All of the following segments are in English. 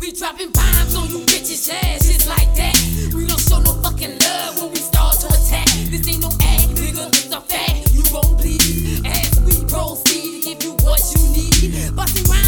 We dropping bombs on you bitches' asses like that. We don't show no fucking love when we Dancing.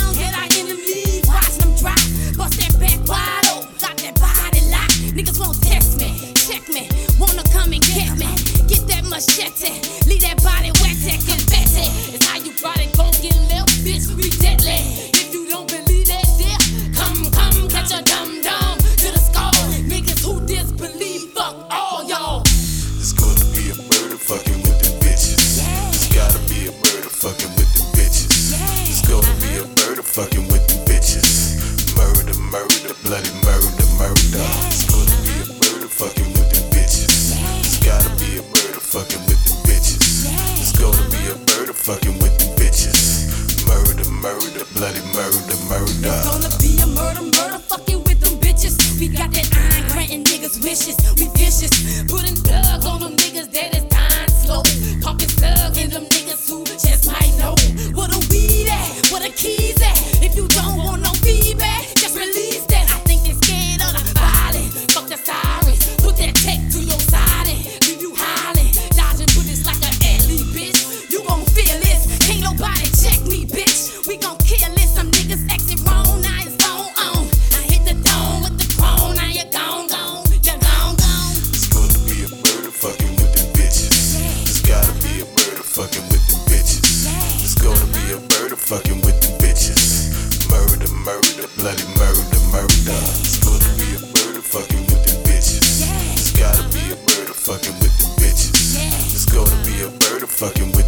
fucking with the bitches. Murder, murder, bloody murder, murder. It's gonna be a murder, murder, fucking with them bitches. We got that iron granting niggas wishes. We vicious, putting up. Bloody murder, murder. It's gonna be a murder fucking with the bitches. It's gotta be a murder fucking with the bitches. It's gonna be a murder fucking with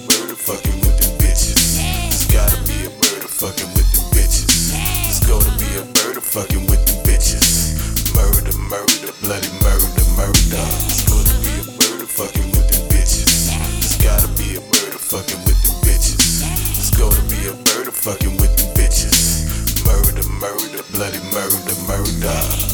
murder fucking with them bitches. It's gotta be a murder fucking with them bitches. It's gonna be a murder fucking with them bitches. Murder, murder, bloody murder, murder. It's gonna be a murder fucking with them bitches. It's gotta be a murder fucking with them bitches. It's gonna be a murder fucking with them bitches. Murder, murder, bloody murder, murder.